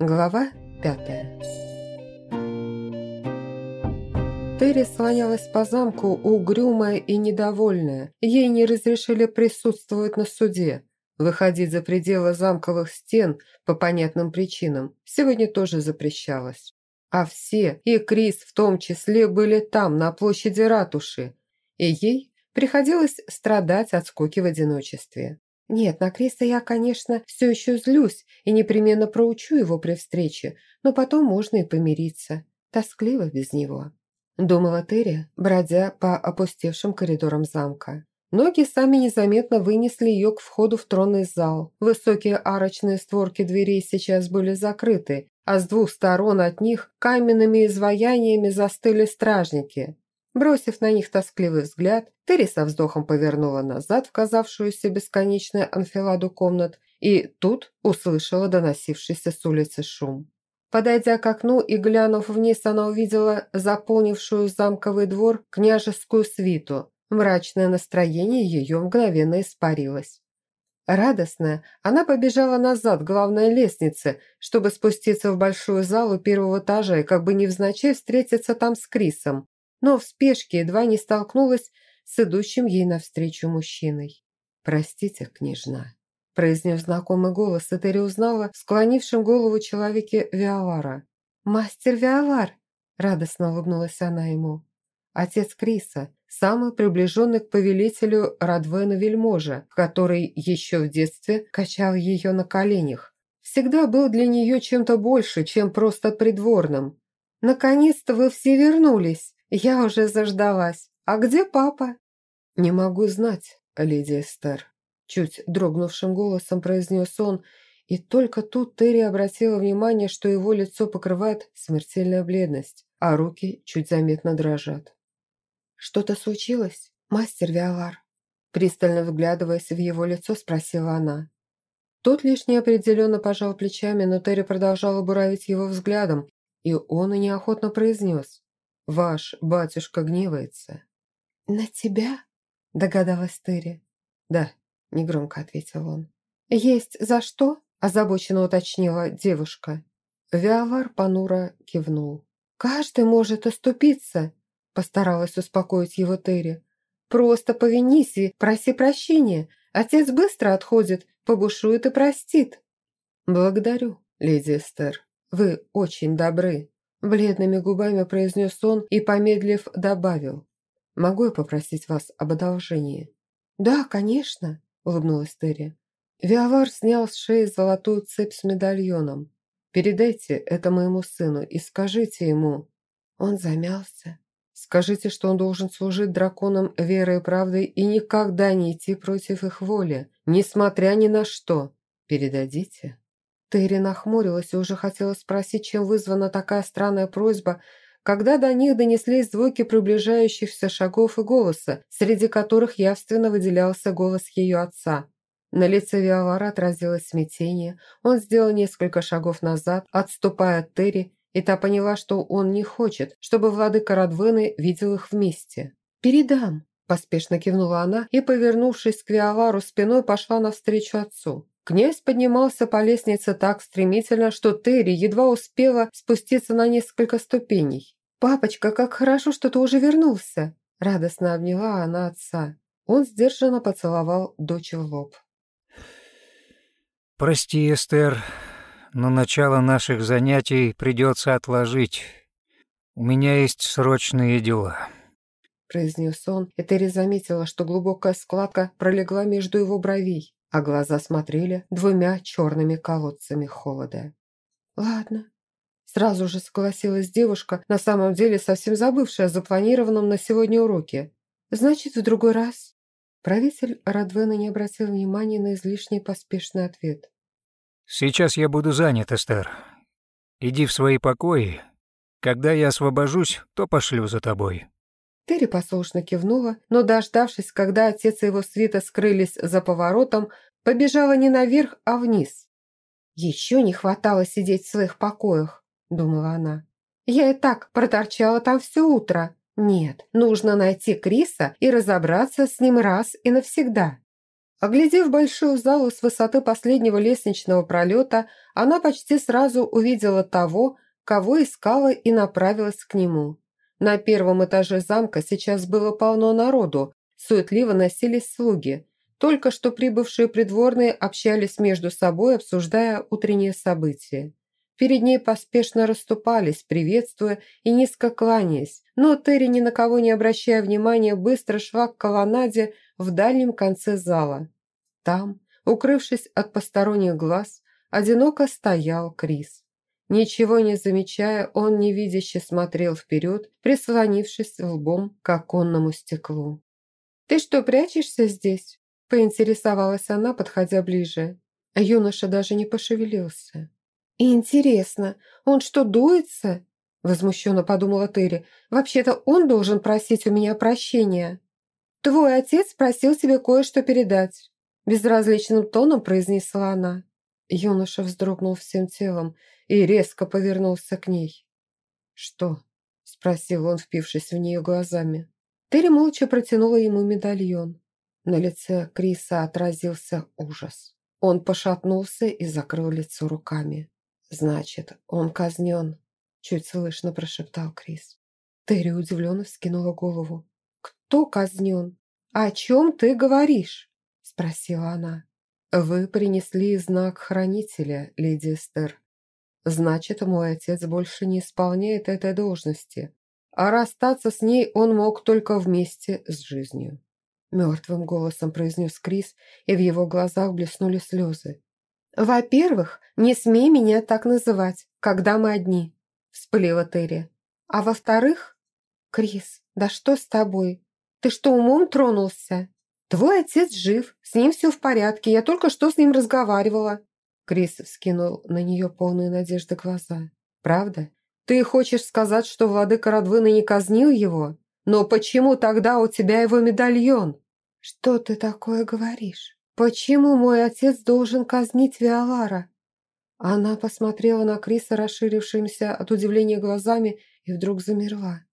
Глава пятая Терри слонялась по замку угрюмая и недовольная. Ей не разрешили присутствовать на суде. Выходить за пределы замковых стен по понятным причинам сегодня тоже запрещалось. А все, и Крис в том числе, были там, на площади ратуши. И ей приходилось страдать от скуки в одиночестве. Нет, на Криса я, конечно, все еще злюсь и непременно проучу его при встрече, но потом можно и помириться. Тоскливо без него. Думала Терри, бродя по опустевшим коридорам замка. Ноги сами незаметно вынесли ее к входу в тронный зал. Высокие арочные створки дверей сейчас были закрыты, а с двух сторон от них каменными изваяниями застыли стражники. Бросив на них тоскливый взгляд, Терри со вздохом повернула назад в казавшуюся бесконечную анфиладу комнат и тут услышала доносившийся с улицы шум. Подойдя к окну и глянув вниз, она увидела заполнившую замковый двор княжескую свиту. Мрачное настроение ее мгновенно испарилось. Радостная, она побежала назад к главной лестнице, чтобы спуститься в большую залу первого этажа и как бы невзначай встретиться там с Крисом, но в спешке едва не столкнулась с идущим ей навстречу мужчиной. «Простите, княжна», – произнес знакомый голос, и Терри узнала в склонившем голову человеке Виолара. «Мастер Виолар!» – радостно улыбнулась она ему. Отец Криса, самый приближенный к повелителю Радвена Вельможа, который еще в детстве качал ее на коленях. Всегда был для нее чем-то больше, чем просто придворным. «Наконец-то вы все вернулись!» Я уже заждалась. А где папа? Не могу знать, леди Эстер. Чуть дрогнувшим голосом произнес он, и только тут Терри обратила внимание, что его лицо покрывает смертельная бледность, а руки чуть заметно дрожат. «Что-то случилось, мастер Виолар?» Пристально вглядываясь в его лицо, спросила она. Тот лишь неопределенно пожал плечами, но Терри продолжала буравить его взглядом, и он и неохотно произнес. Ваш батюшка гневается». «На тебя?» – догадалась Терри. «Да», – негромко ответил он. «Есть за что?» – озабоченно уточнила девушка. Виавар понуро кивнул. «Каждый может оступиться», – постаралась успокоить его Терри. «Просто повинись и проси прощения. Отец быстро отходит, побушует и простит». «Благодарю, леди Эстер. Вы очень добры», Бледными губами произнес он и, помедлив, добавил. «Могу я попросить вас об одолжении?» «Да, конечно», – улыбнулась Терри. Виавар снял с шеи золотую цепь с медальоном. «Передайте это моему сыну и скажите ему...» Он замялся. «Скажите, что он должен служить драконам верой и правдой и никогда не идти против их воли, несмотря ни на что. Передадите?» Терри нахмурилась и уже хотела спросить, чем вызвана такая странная просьба, когда до них донеслись звуки приближающихся шагов и голоса, среди которых явственно выделялся голос ее отца. На лице Виавара отразилось смятение. Он сделал несколько шагов назад, отступая от Терри, и та поняла, что он не хочет, чтобы владыка Радвены видел их вместе. «Передам», – поспешно кивнула она и, повернувшись к Виавару спиной, пошла навстречу отцу. Князь поднимался по лестнице так стремительно, что Терри едва успела спуститься на несколько ступеней. «Папочка, как хорошо, что ты уже вернулся!» Радостно обняла она отца. Он сдержанно поцеловал дочь в лоб. «Прости, Эстер, но начало наших занятий придется отложить. У меня есть срочные дела», – произнес он, и Терри заметила, что глубокая складка пролегла между его бровей а глаза смотрели двумя черными колодцами холода. «Ладно», – сразу же согласилась девушка, на самом деле совсем забывшая о запланированном на сегодня уроке. «Значит, в другой раз». Правитель Радвена не обратил внимания на излишний поспешный ответ. «Сейчас я буду занят, Эстер. Иди в свои покои. Когда я освобожусь, то пошлю за тобой». Терри послушно кивнула, но, дождавшись, когда отец и его свита скрылись за поворотом, побежала не наверх, а вниз. «Еще не хватало сидеть в своих покоях», – думала она. «Я и так проторчала там все утро. Нет, нужно найти Криса и разобраться с ним раз и навсегда». Оглядев большую залу с высоты последнего лестничного пролета, она почти сразу увидела того, кого искала и направилась к нему. На первом этаже замка сейчас было полно народу, суетливо носились слуги. Только что прибывшие придворные общались между собой, обсуждая утренние события. Перед ней поспешно расступались, приветствуя и низко кланяясь, но Терри, ни на кого не обращая внимания, быстро шла к колоннаде в дальнем конце зала. Там, укрывшись от посторонних глаз, одиноко стоял Крис. Ничего не замечая, он невидяще смотрел вперед, прислонившись лбом к оконному стеклу. «Ты что, прячешься здесь?» – поинтересовалась она, подходя ближе. А юноша даже не пошевелился. «Интересно, он что, дуется?» – возмущенно подумала Терри. «Вообще-то он должен просить у меня прощения». «Твой отец просил тебе кое-что передать», – безразличным тоном произнесла она. Юноша вздрогнул всем телом и резко повернулся к ней. «Что?» – спросил он, впившись в нее глазами. Терри молча протянула ему медальон. На лице Криса отразился ужас. Он пошатнулся и закрыл лицо руками. «Значит, он казнен», – чуть слышно прошептал Крис. Терри удивленно вскинула голову. «Кто казнен? О чем ты говоришь?» – спросила она. «Вы принесли знак хранителя, леди Эстер. Значит, мой отец больше не исполняет этой должности, а расстаться с ней он мог только вместе с жизнью. Мертвым голосом произнес Крис, и в его глазах блеснули слезы. «Во-первых, не смей меня так называть, когда мы одни», – вспылила Терри. «А во-вторых, Крис, да что с тобой? Ты что, умом тронулся? Твой отец жив, с ним все в порядке, я только что с ним разговаривала. Крис вскинул на нее полные надежды глаза. «Правда? Ты хочешь сказать, что владыка Радвына не казнил его? Но почему тогда у тебя его медальон?» «Что ты такое говоришь? Почему мой отец должен казнить Виолара?» Она посмотрела на Криса расширившимися от удивления глазами и вдруг замерла,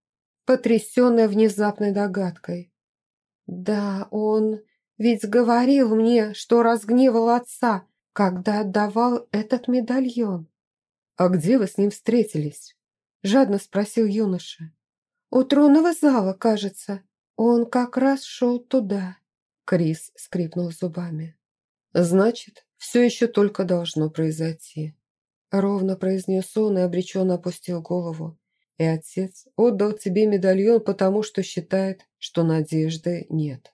потрясенная внезапной догадкой. «Да, он ведь говорил мне, что разгневал отца, когда отдавал этот медальон. «А где вы с ним встретились?» – жадно спросил юноша. «У тронного зала, кажется. Он как раз шел туда». Крис скрипнул зубами. «Значит, все еще только должно произойти». Ровно произнес он и обреченно опустил голову. «И отец отдал тебе медальон, потому что считает, что надежды нет».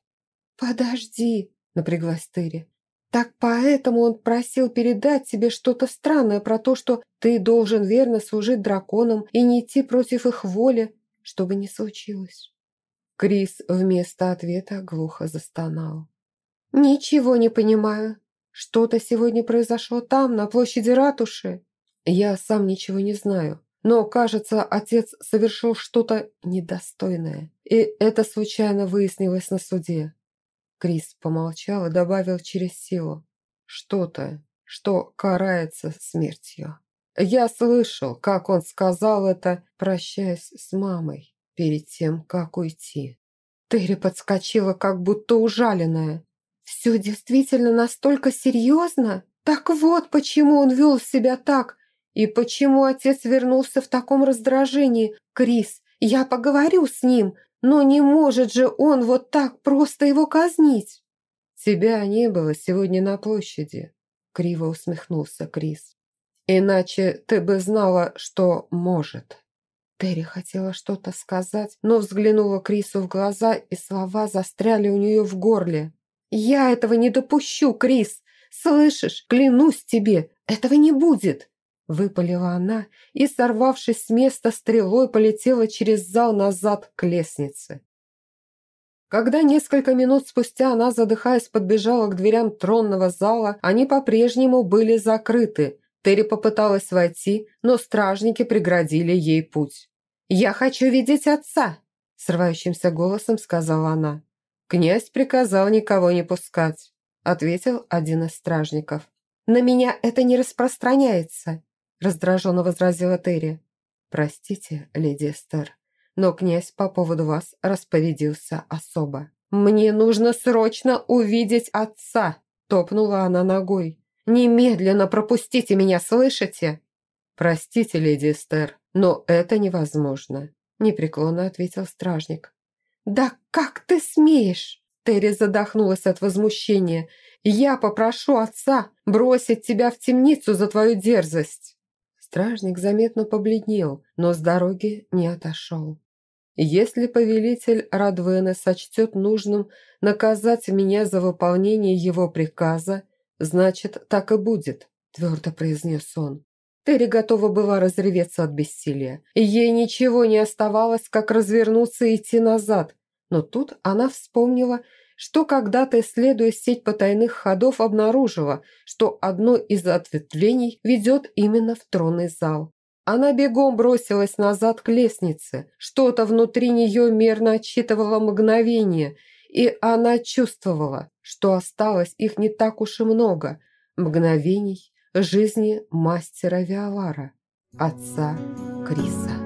«Подожди», – напряглась Терри. Так поэтому он просил передать тебе что-то странное про то, что ты должен верно служить драконам и не идти против их воли, чтобы не случилось. Крис вместо ответа глухо застонал. «Ничего не понимаю. Что-то сегодня произошло там, на площади ратуши. Я сам ничего не знаю, но, кажется, отец совершил что-то недостойное, и это случайно выяснилось на суде. Крис помолчал и добавил через силу. Что-то, что карается смертью. Я слышал, как он сказал это, прощаясь с мамой, перед тем, как уйти. Терри подскочила, как будто ужаленная. «Все действительно настолько серьезно? Так вот, почему он вел себя так, и почему отец вернулся в таком раздражении. Крис, я поговорю с ним, но не может же он вот так просто его казнить. Тебя не было сегодня на площади, криво усмехнулся Крис. Иначе ты бы знала, что может. Терри хотела что-то сказать, но взглянула Крису в глаза, и слова застряли у нее в горле. «Я этого не допущу, Крис! Слышишь, клянусь тебе, этого не будет!» Выпалила она и, сорвавшись с места, стрелой полетела через зал назад к лестнице. Когда несколько минут спустя она, задыхаясь, подбежала к дверям тронного зала, они по-прежнему были закрыты. Терри попыталась войти, но стражники преградили ей путь. «Я хочу видеть отца!» – срывающимся голосом сказала она. «Князь приказал никого не пускать», – ответил один из стражников. «На меня это не распространяется», раздраженно возразила Терри. «Простите, леди Эстер, но князь по поводу вас распорядился особо. «Мне нужно срочно увидеть отца!» – топнула она ногой. «Немедленно пропустите меня, слышите?» «Простите, леди Эстер, но это невозможно», – непреклонно ответил стражник. «Да как ты смеешь?» Терри задохнулась от возмущения. «Я попрошу отца бросить тебя в темницу за твою дерзость!» Стражник заметно побледнел, но с дороги не отошел. «Если повелитель Радвена сочтет нужным наказать меня за выполнение его приказа, значит, так и будет», – твердо произнес он. Терри готова была разреветься от бессилия. Ей ничего не оставалось, как развернуться и идти назад. Но тут она вспомнила, что когда-то, исследуя сеть потайных ходов, обнаружила, что одно из ответвлений ведет именно в тронный зал. Она бегом бросилась назад к лестнице. Что-то внутри нее мерно отсчитывало мгновение, и она чувствовала, что осталось их не так уж и много мгновений жизни мастера Виолара, отца Криса.